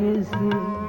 किसी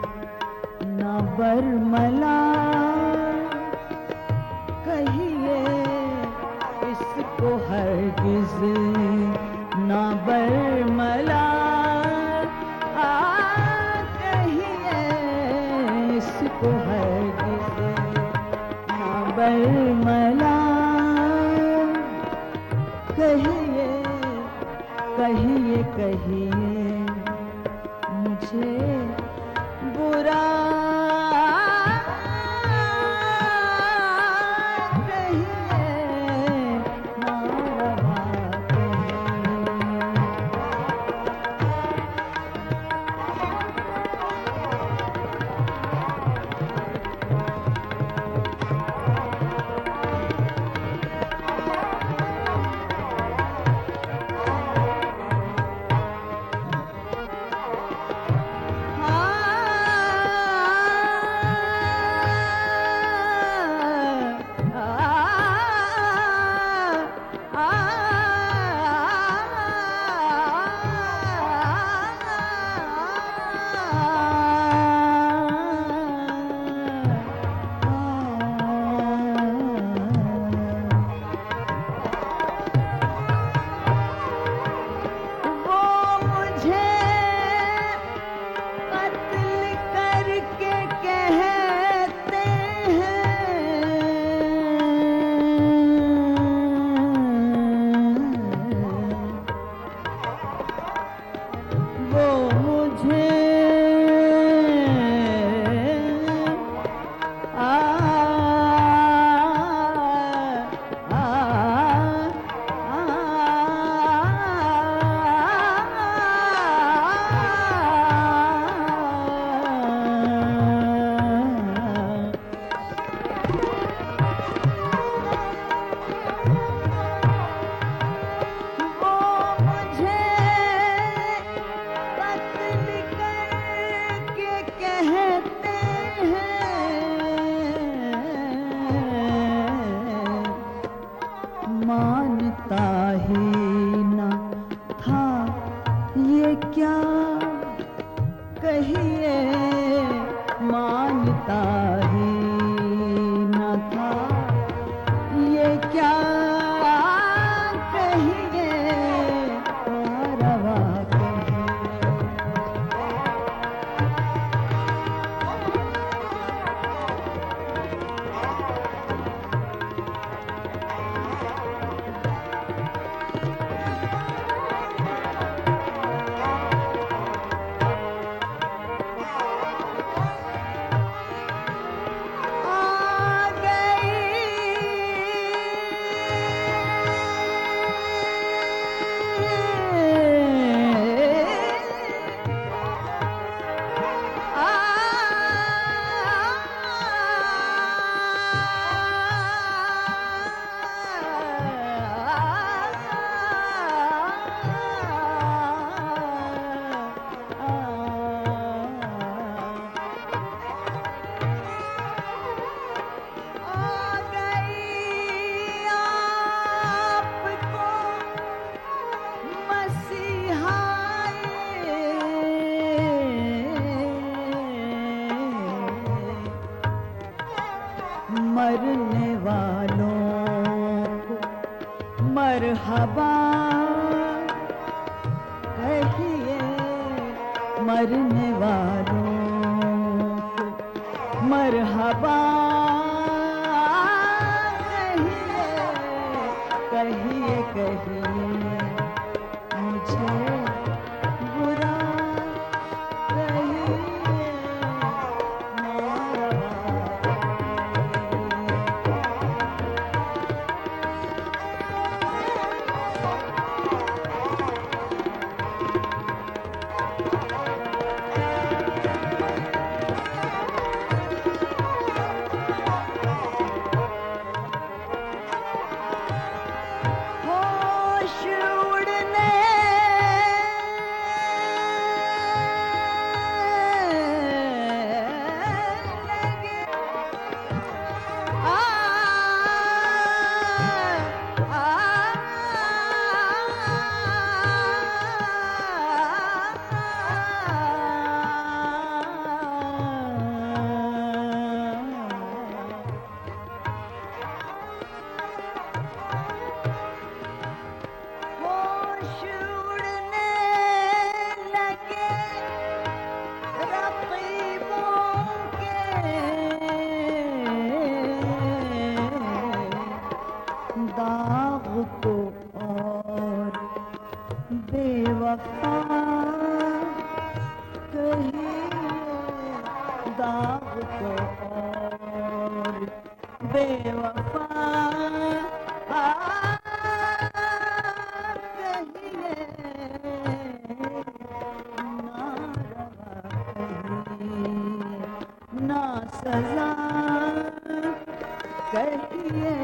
कहिए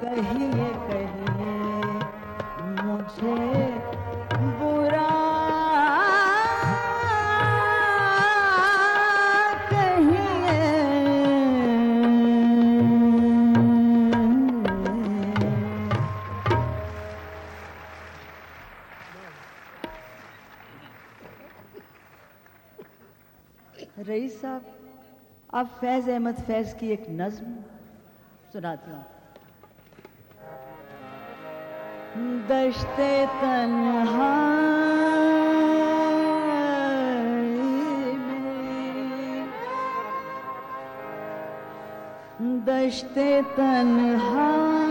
कहिए कहिए मुझे बुरा रईस साहब आप फैज़ अहमद फैज़ की एक नज्म सुनाती हूँ। दशते तन दशते तन हा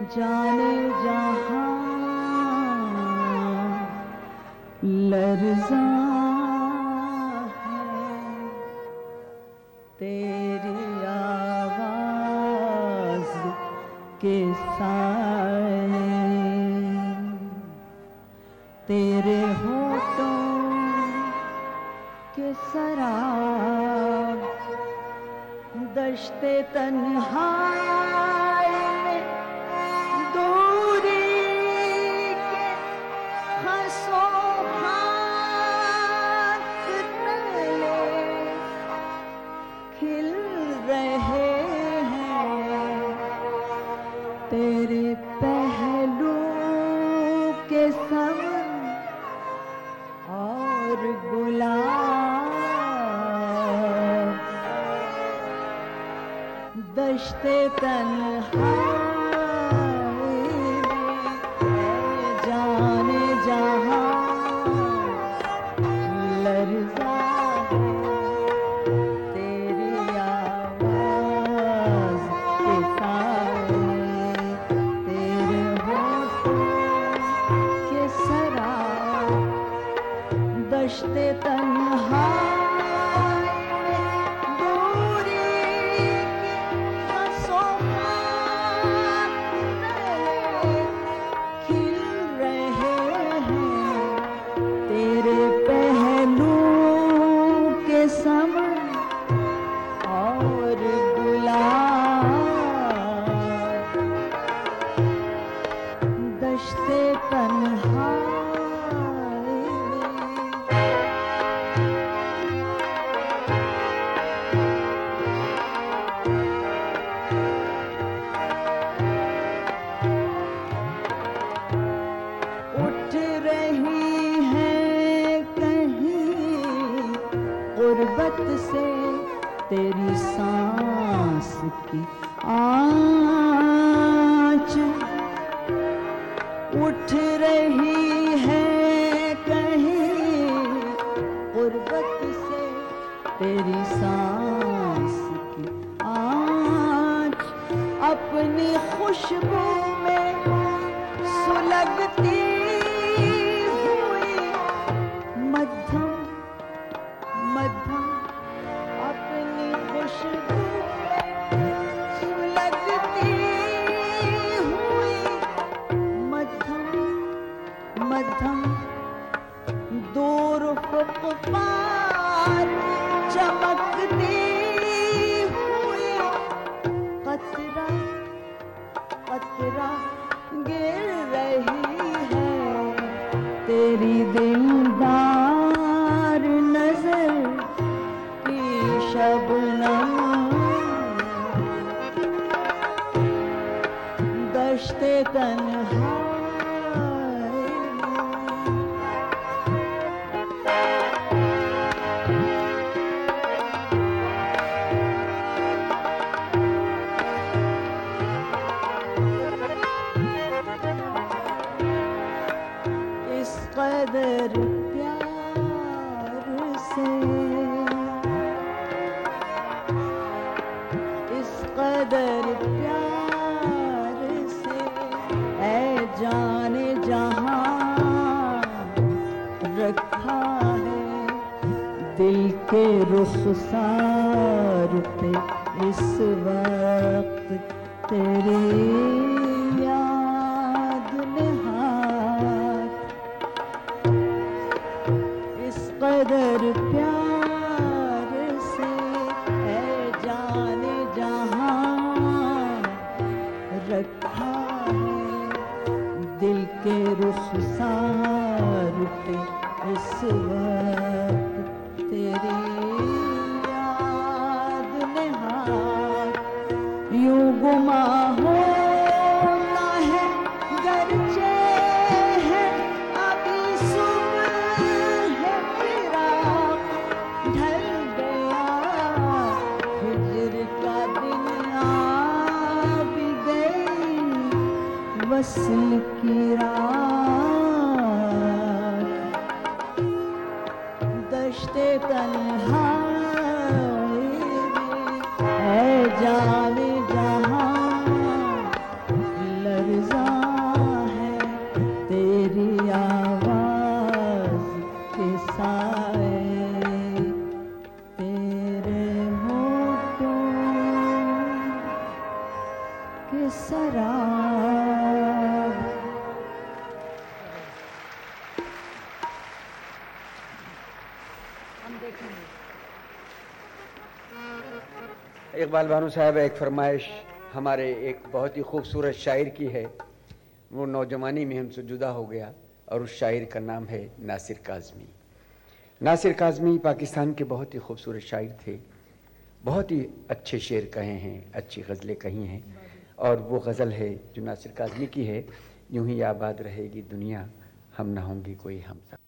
जाने जाने जहाँ रखा है दिल के रुखसार पे इस वक्त तेरी इकबाल भानु साहब, एक फरमाइश हमारे एक बहुत ही खूबसूरत शायर की है। वो नौजवानी में हमसे जुदा हो गया और उस शायर का नाम है नासिर काजमी। नासिर काजमी पाकिस्तान के बहुत ही खूबसूरत शायर थे। बहुत ही अच्छे शेर कहे हैं, अच्छी गज़लें कही हैं और वो गज़ल है जो नासिर काजमी की है। यूँ ही आबाद रहेगी दुनिया, हम ना होंगी कोई हम सब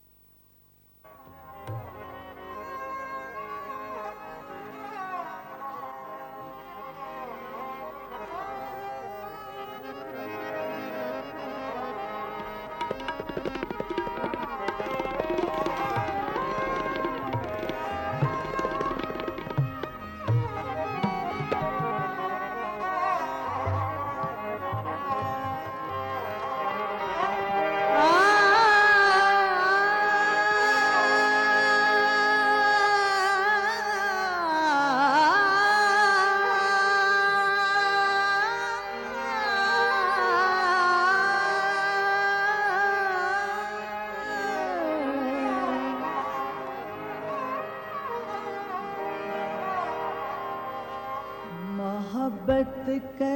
the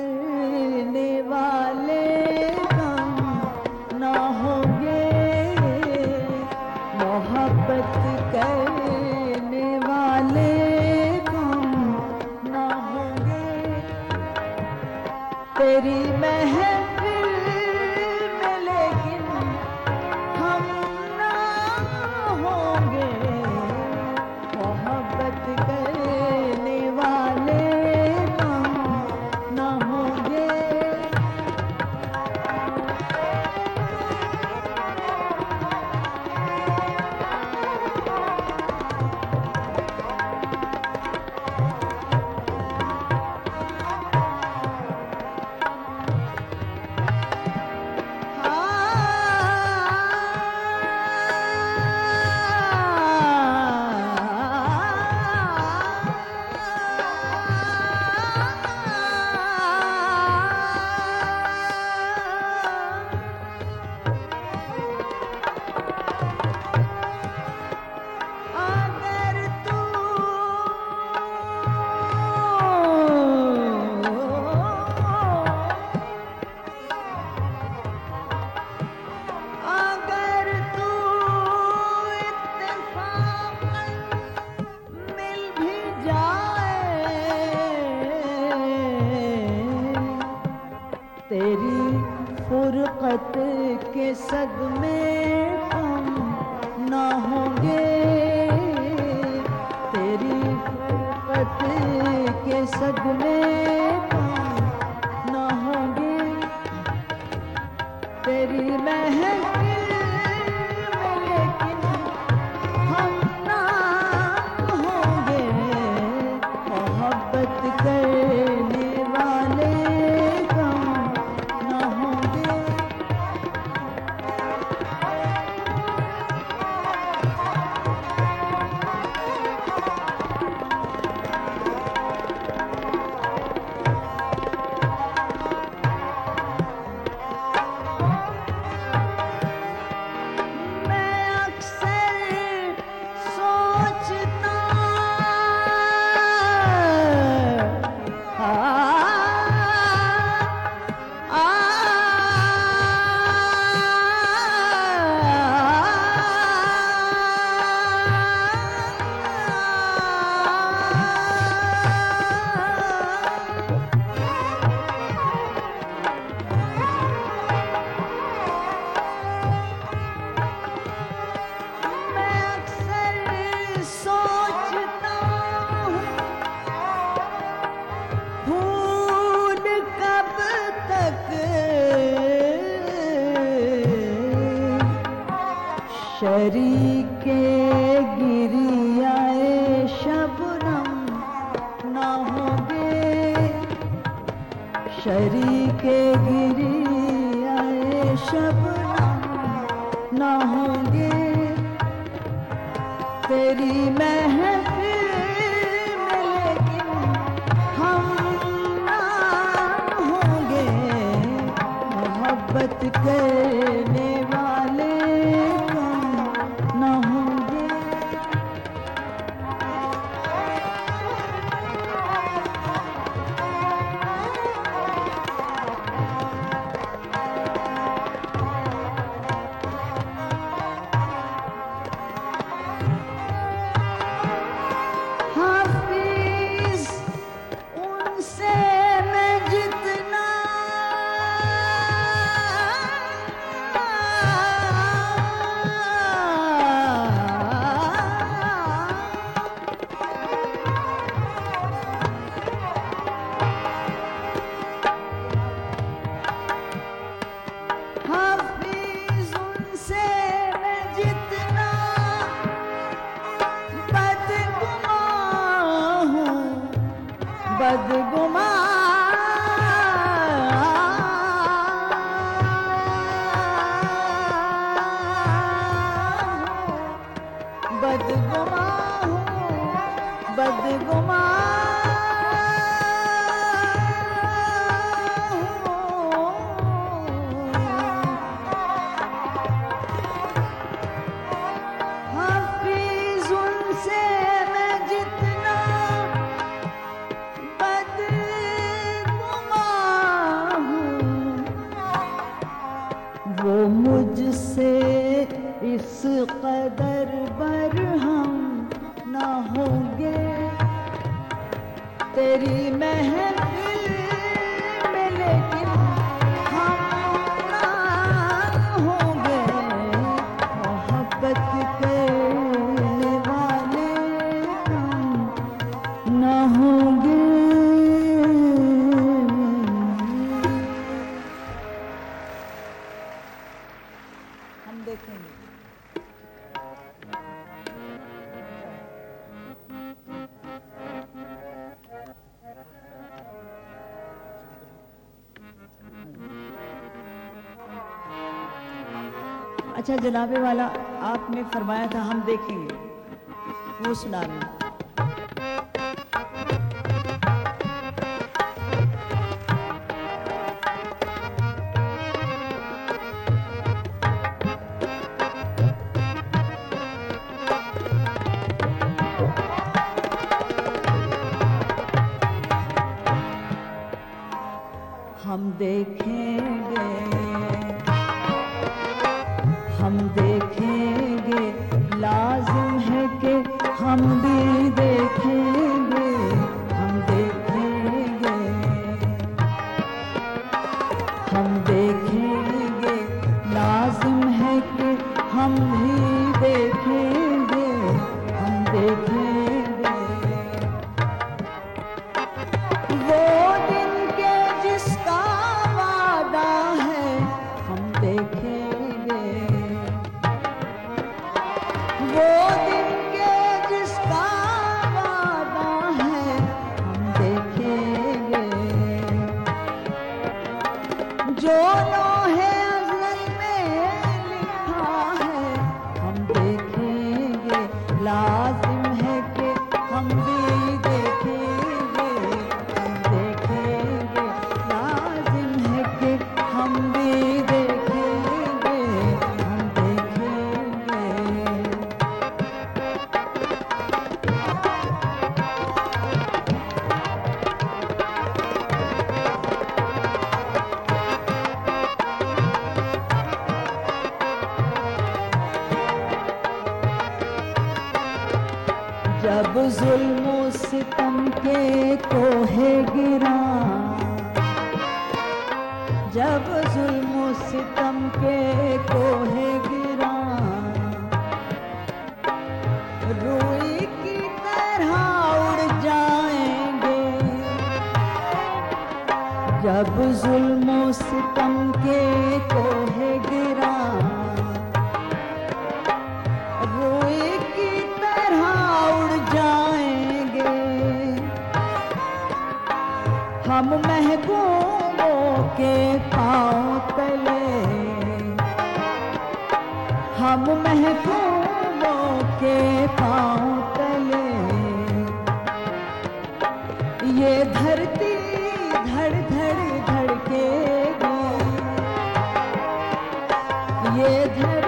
के जनाबे वाला आपने फरमाया था हम देखेंगे। वो सुना रहे ये धर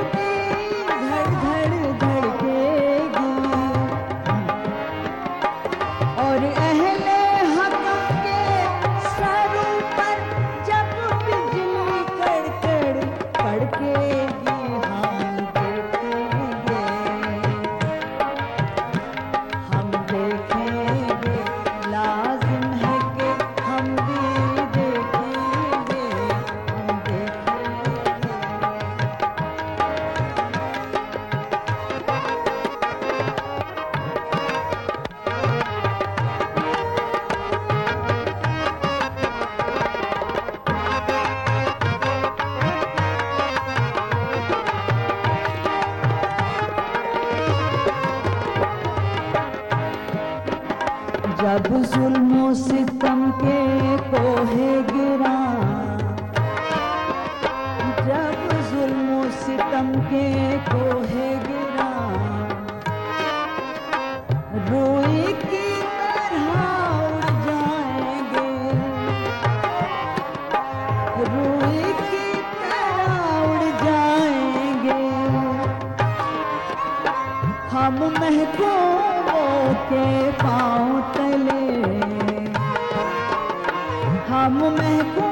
हम महबूबों के पाँव तले। हम महबूब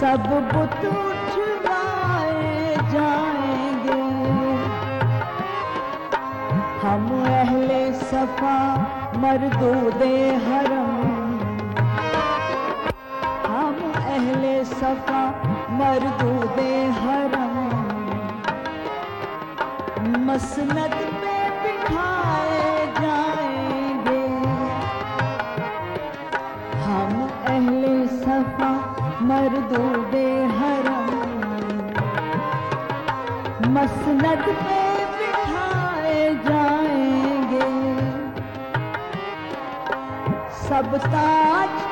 सब बुत उठवाए जाएँगे। हम अहले सफ़ा मरदूदे हरम। हम अहले सफ़ा मरदूदे हरम। मसनद में मरदूदे हरम मसनद पे बिठाए जाएँगे। सब ताज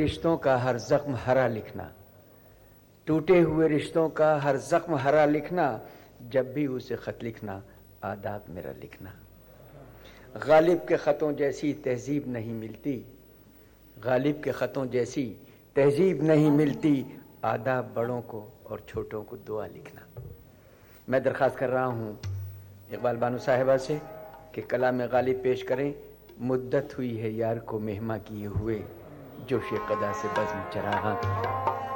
रिश्तों का हर जख्म हरा लिखना। टूटे हुए रिश्तों का हर जख्म हरा लिखना, जब भी उसे खत लिखना, आदाब मेरा लिखना। गालिब के ख़तों जैसी तहजीब नहीं मिलती। गालिब के ख़तों जैसी तहजीब नहीं मिलती। आदाब बड़ों को और छोटों को दुआ लिखना। मैं दरख्वास्त कर रहा हूँ इकबाल बानो साहिबा से कि कला में गालिब पेश करें। मुद्दत हुई है यार को मेहमा किए हुए। जोश कदा से बज़म चरागा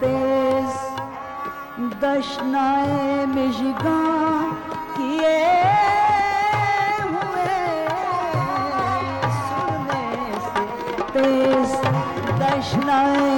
तेज दशनाए मिशिगा किए हुए सुनने तेज दशनाए